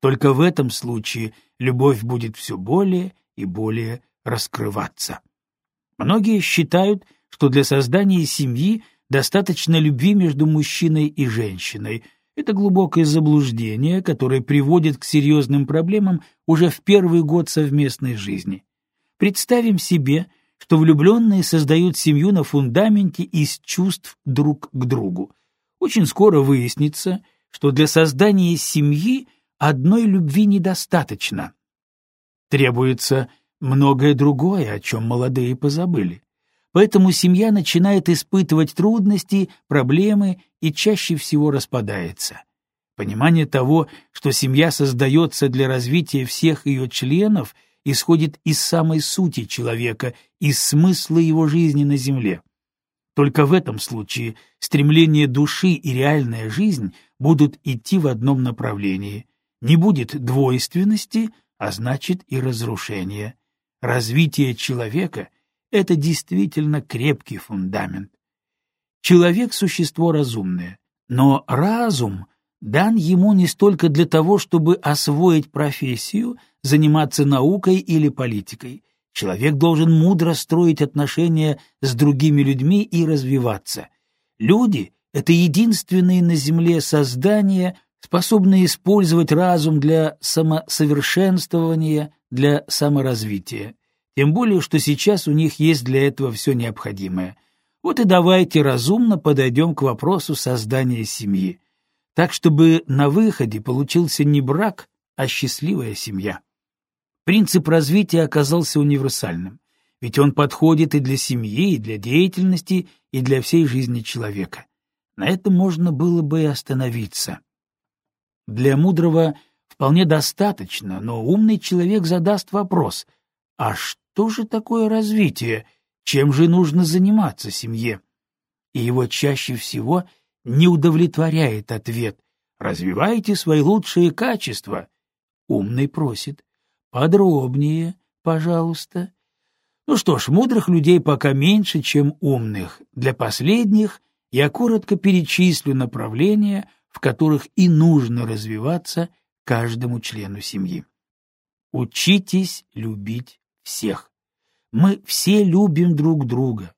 Только в этом случае любовь будет все более и более раскрываться. Многие считают, что для создания семьи достаточно любви между мужчиной и женщиной. Это глубокое заблуждение, которое приводит к серьезным проблемам уже в первый год совместной жизни. Представим себе, что влюбленные создают семью на фундаменте из чувств друг к другу. Очень скоро выяснится, что для создания семьи одной любви недостаточно. Требуется многое другое, о чем молодые позабыли. Поэтому семья начинает испытывать трудности, проблемы и чаще всего распадается. Понимание того, что семья создается для развития всех ее членов, исходит из самой сути человека, из смысла его жизни на земле. Только в этом случае стремление души и реальная жизнь будут идти в одном направлении. Не будет двойственности, а значит и разрушения. Развитие человека — это действительно крепкий фундамент. Человек — существо разумное, но разум дан ему не столько для того, чтобы освоить профессию, заниматься наукой или политикой. Человек должен мудро строить отношения с другими людьми и развиваться. Люди — это единственные на Земле создания, способные использовать разум для самосовершенствования, для саморазвития. Тем более, что сейчас у них есть для этого все необходимое. Вот и давайте разумно подойдем к вопросу создания семьи. Так, чтобы на выходе получился не брак, а счастливая семья. Принцип развития оказался универсальным, ведь он подходит и для семьи, и для деятельности, и для всей жизни человека. На этом можно было бы и остановиться. Для мудрого вполне достаточно, но умный человек задаст вопрос, а что же такое развитие, чем же нужно заниматься семье? И его чаще всего не удовлетворяет ответ «развивайте свои лучшие качества». Умный просит «подробнее, пожалуйста». Ну что ж, мудрых людей пока меньше, чем умных. Для последних я коротко перечислю направления, в которых и нужно развиваться каждому члену семьи. Учитесь любить всех. Мы все любим друг друга,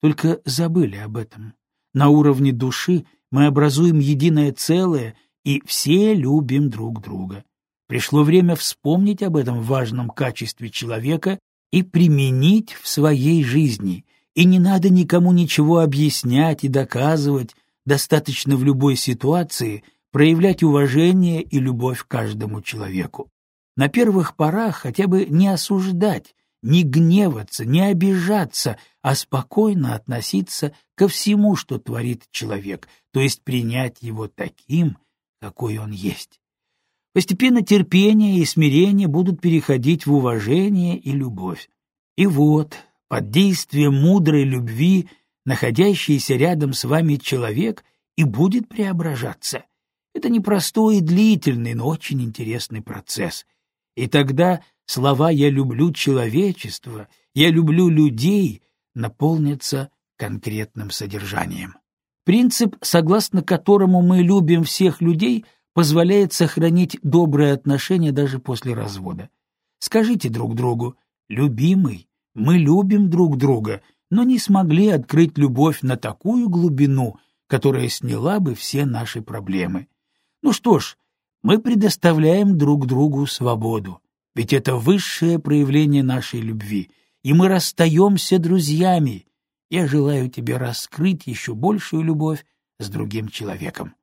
только забыли об этом. На уровне души мы образуем единое целое, и все любим друг друга. Пришло время вспомнить об этом важном качестве человека и применить в своей жизни. И не надо никому ничего объяснять и доказывать, достаточно в любой ситуации проявлять уважение и любовь каждому человеку. На первых порах хотя бы не осуждать, не гневаться, не обижаться, а спокойно относиться ко всему, что творит человек, то есть принять его таким, какой он есть. Постепенно терпение и смирение будут переходить в уважение и любовь. И вот, под действием мудрой любви, находящийся рядом с вами человек и будет преображаться. Это непростой и длительный, но очень интересный процесс. И тогда слова «я люблю человечество», «я люблю людей» наполнятся конкретным содержанием. Принцип, согласно которому мы любим всех людей, позволяет сохранить добрые отношения даже после развода. Скажите друг другу «любимый, мы любим друг друга», но не смогли открыть любовь на такую глубину, которая сняла бы все наши проблемы. Ну что ж, мы предоставляем друг другу свободу, ведь это высшее проявление нашей любви, и мы расстаемся друзьями, я желаю тебе раскрыть еще большую любовь с другим человеком.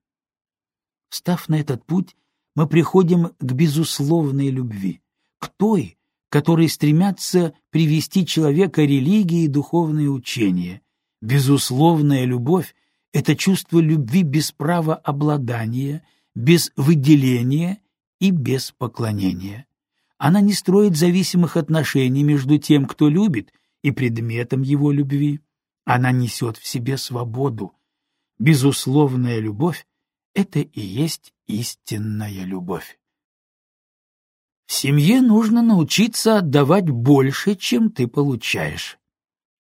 Став на этот путь, мы приходим к безусловной любви, к той, которой стремятся привести человека религии и духовные учения. Безусловная любовь — это чувство любви без права обладания, без выделения и без поклонения. Она не строит зависимых отношений между тем, кто любит, и предметом его любви. Она несет в себе свободу. Безусловная любовь — это и есть истинная любовь. В семье нужно научиться отдавать больше, чем ты получаешь.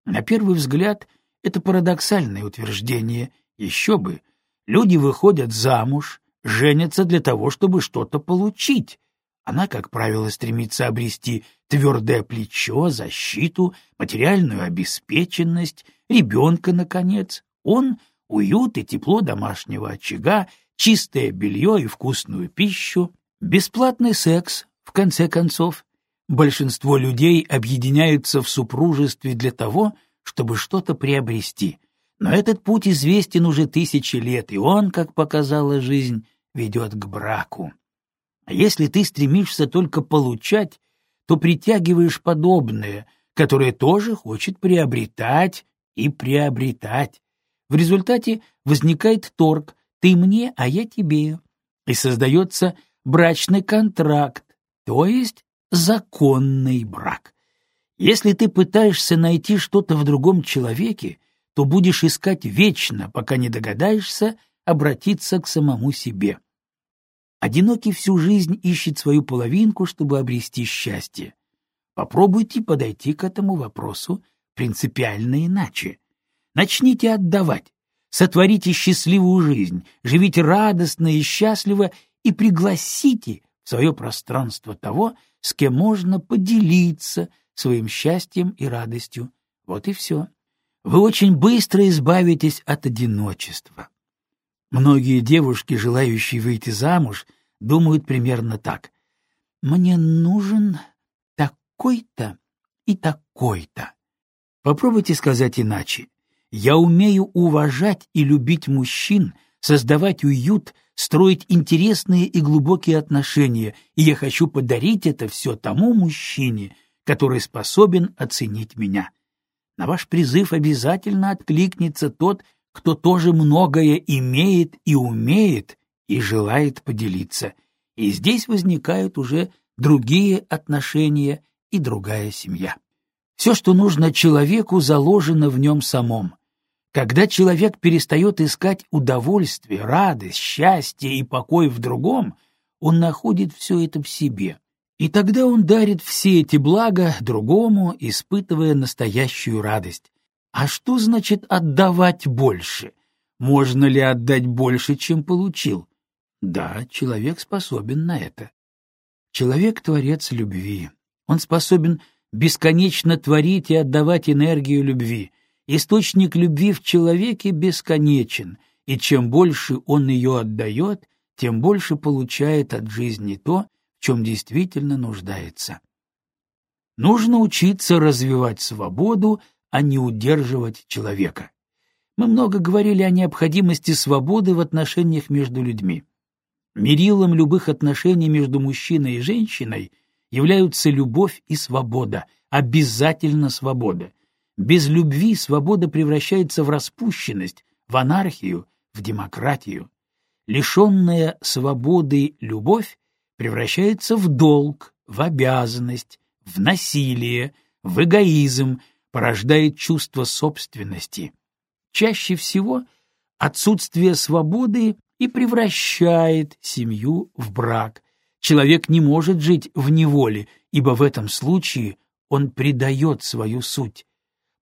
На первый взгляд, это парадоксальное утверждение. Еще бы. Люди выходят замуж, женятся для того, чтобы что-то получить. Она, как правило, стремится обрести твердое плечо, защиту, материальную обеспеченность, ребенка, наконец. Он — уют и тепло домашнего очага, чистое белье и вкусную пищу, бесплатный секс, в конце концов. Большинство людей объединяются в супружестве для того, чтобы что-то приобрести. Но этот путь известен уже тысячи лет, и он, как показала жизнь, ведет к браку. А если ты стремишься только получать, то притягиваешь подобное, которое тоже хочет приобретать и приобретать. В результате возникает торг «ты мне, а я тебе», и создается брачный контракт, то есть законный брак. Если ты пытаешься найти что-то в другом человеке, то будешь искать вечно, пока не догадаешься обратиться к самому себе. Одинокий всю жизнь ищет свою половинку, чтобы обрести счастье. Попробуйте подойти к этому вопросу принципиально иначе. Начните отдавать, сотворите счастливую жизнь, живите радостно и счастливо и пригласите в свое пространство того, с кем можно поделиться своим счастьем и радостью. Вот и все. Вы очень быстро избавитесь от одиночества. Многие девушки, желающие выйти замуж, думают примерно так. «Мне нужен такой-то и такой-то». Попробуйте сказать иначе. «Я умею уважать и любить мужчин, создавать уют, строить интересные и глубокие отношения, и я хочу подарить это все тому мужчине, который способен оценить меня». На ваш призыв обязательно откликнется тот, кто тоже многое имеет и умеет и желает поделиться. И здесь возникают уже другие отношения и другая семья. Все, что нужно человеку, заложено в нем самом. Когда человек перестает искать удовольствие, радость, счастье и покой в другом, он находит все это в себе. И тогда он дарит все эти блага другому, испытывая настоящую радость. А что значит отдавать больше? Можно ли отдать больше, чем получил? Да, человек способен на это. Человек — творец любви. Он способен бесконечно творить и отдавать энергию любви. Источник любви в человеке бесконечен, и чем больше он ее отдает, тем больше получает от жизни то, в чем действительно нуждается. Нужно учиться развивать свободу а не удерживать человека. Мы много говорили о необходимости свободы в отношениях между людьми. Мерилом любых отношений между мужчиной и женщиной являются любовь и свобода, обязательно свобода. Без любви свобода превращается в распущенность, в анархию, в демократию. Лишенная свободы любовь превращается в долг, в обязанность, в насилие, в эгоизм, порождает чувство собственности. Чаще всего отсутствие свободы и превращает семью в брак. Человек не может жить в неволе, ибо в этом случае он предает свою суть.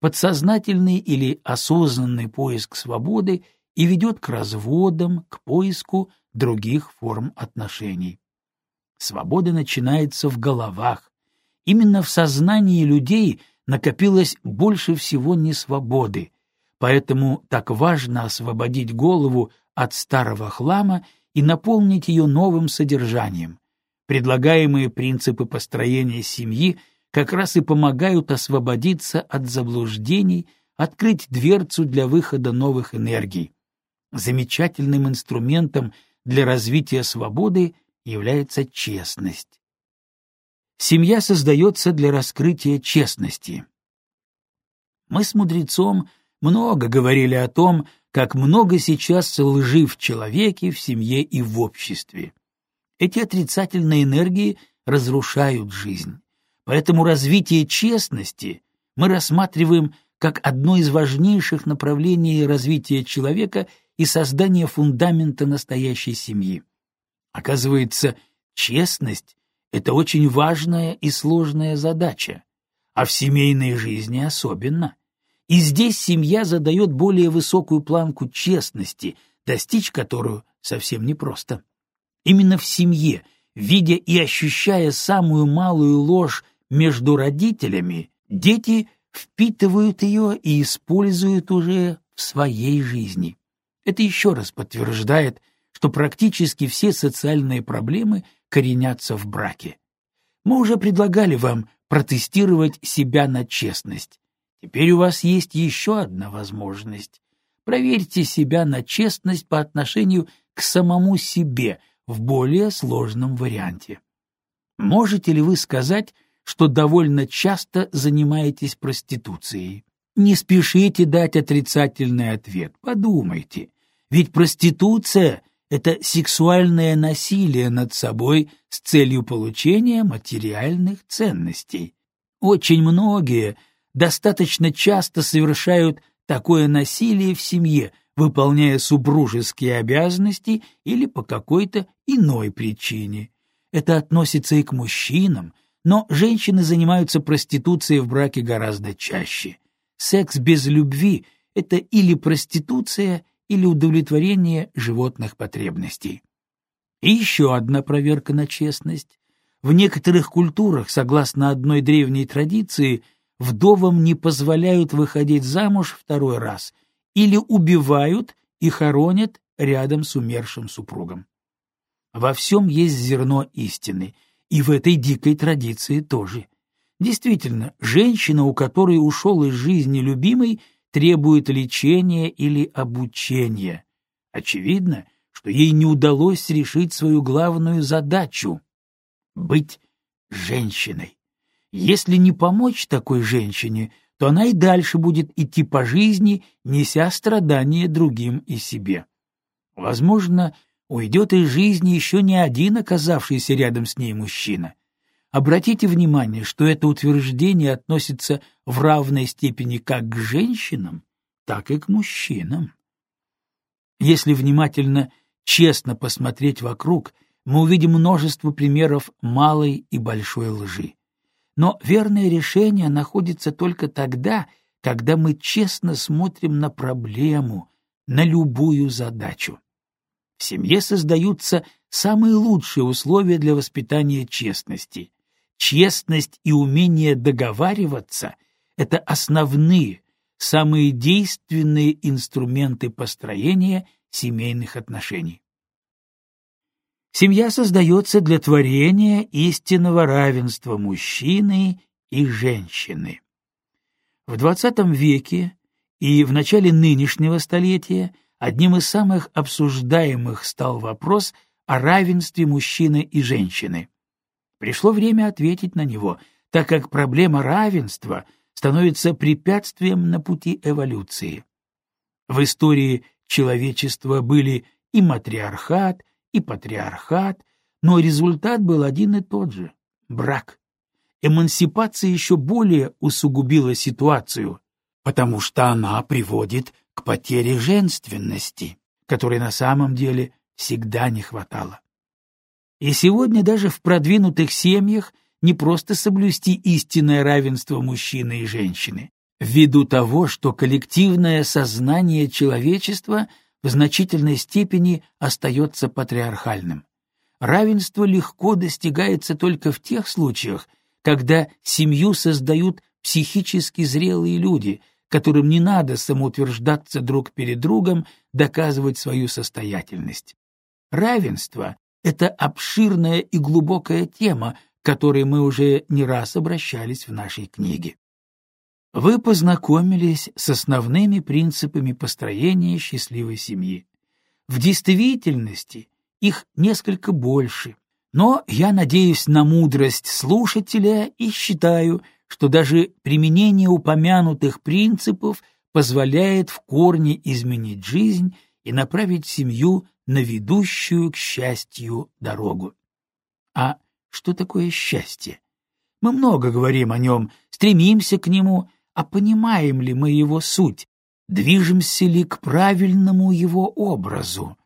Подсознательный или осознанный поиск свободы и ведет к разводам, к поиску других форм отношений. Свобода начинается в головах. Именно в сознании людей накопилось больше всего несвободы, поэтому так важно освободить голову от старого хлама и наполнить ее новым содержанием. Предлагаемые принципы построения семьи как раз и помогают освободиться от заблуждений, открыть дверцу для выхода новых энергий. Замечательным инструментом для развития свободы является честность. Семья создается для раскрытия честности. Мы с мудрецом много говорили о том, как много сейчас лжи в человеке, в семье и в обществе. Эти отрицательные энергии разрушают жизнь. Поэтому развитие честности мы рассматриваем как одно из важнейших направлений развития человека и создания фундамента настоящей семьи. Оказывается, честность — это очень важная и сложная задача, а в семейной жизни особенно. И здесь семья задает более высокую планку честности, достичь которую совсем непросто. Именно в семье, видя и ощущая самую малую ложь между родителями, дети впитывают ее и используют уже в своей жизни. Это еще раз подтверждает, что практически все социальные проблемы коренятся в браке. Мы уже предлагали вам протестировать себя на честность. Теперь у вас есть еще одна возможность. Проверьте себя на честность по отношению к самому себе в более сложном варианте. Можете ли вы сказать, что довольно часто занимаетесь проституцией? Не спешите дать отрицательный ответ, подумайте. Ведь проституция — это сексуальное насилие над собой с целью получения материальных ценностей. Очень многие достаточно часто совершают такое насилие в семье, выполняя супружеские обязанности или по какой-то иной причине. Это относится и к мужчинам, но женщины занимаются проституцией в браке гораздо чаще. Секс без любви — это или проституция, или удовлетворение животных потребностей. И еще одна проверка на честность. В некоторых культурах, согласно одной древней традиции, вдовам не позволяют выходить замуж второй раз или убивают и хоронят рядом с умершим супругом. Во всем есть зерно истины, и в этой дикой традиции тоже. Действительно, женщина, у которой ушел из жизни любимый, требует лечения или обучения. Очевидно, что ей не удалось решить свою главную задачу — быть женщиной. Если не помочь такой женщине, то она и дальше будет идти по жизни, неся страдания другим и себе. Возможно, уйдет из жизни еще не один оказавшийся рядом с ней мужчина. Обратите внимание, что это утверждение относится в равной степени как к женщинам, так и к мужчинам. Если внимательно, честно посмотреть вокруг, мы увидим множество примеров малой и большой лжи. Но верное решение находится только тогда, когда мы честно смотрим на проблему, на любую задачу. В семье создаются самые лучшие условия для воспитания честности. Честность и умение договариваться — это основные, самые действенные инструменты построения семейных отношений. Семья создается для творения истинного равенства мужчины и женщины. В XX веке и в начале нынешнего столетия одним из самых обсуждаемых стал вопрос о равенстве мужчины и женщины. Пришло время ответить на него, так как проблема равенства становится препятствием на пути эволюции. В истории человечества были и матриархат, и патриархат, но результат был один и тот же — брак. Эмансипация еще более усугубила ситуацию, потому что она приводит к потере женственности, которой на самом деле всегда не хватало. И сегодня даже в продвинутых семьях не просто соблюсти истинное равенство мужчины и женщины, ввиду того, что коллективное сознание человечества в значительной степени остается патриархальным. Равенство легко достигается только в тех случаях, когда семью создают психически зрелые люди, которым не надо самоутверждаться друг перед другом, доказывать свою состоятельность. Равенство — это обширная и глубокая тема, к которой мы уже не раз обращались в нашей книге. вы познакомились с основными принципами построения счастливой семьи. В действительности их несколько больше, но я надеюсь на мудрость слушателя и считаю, что даже применение упомянутых принципов позволяет в корне изменить жизнь и направить семью на ведущую к счастью дорогу. А что такое счастье? Мы много говорим о нем, стремимся к нему, а понимаем ли мы его суть, движемся ли к правильному его образу?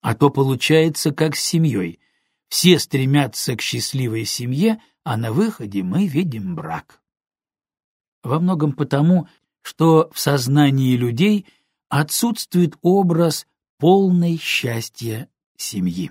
А то получается как с семьей. Все стремятся к счастливой семье, а на выходе мы видим брак. Во многом потому, что в сознании людей отсутствует образ полной счастья семьи.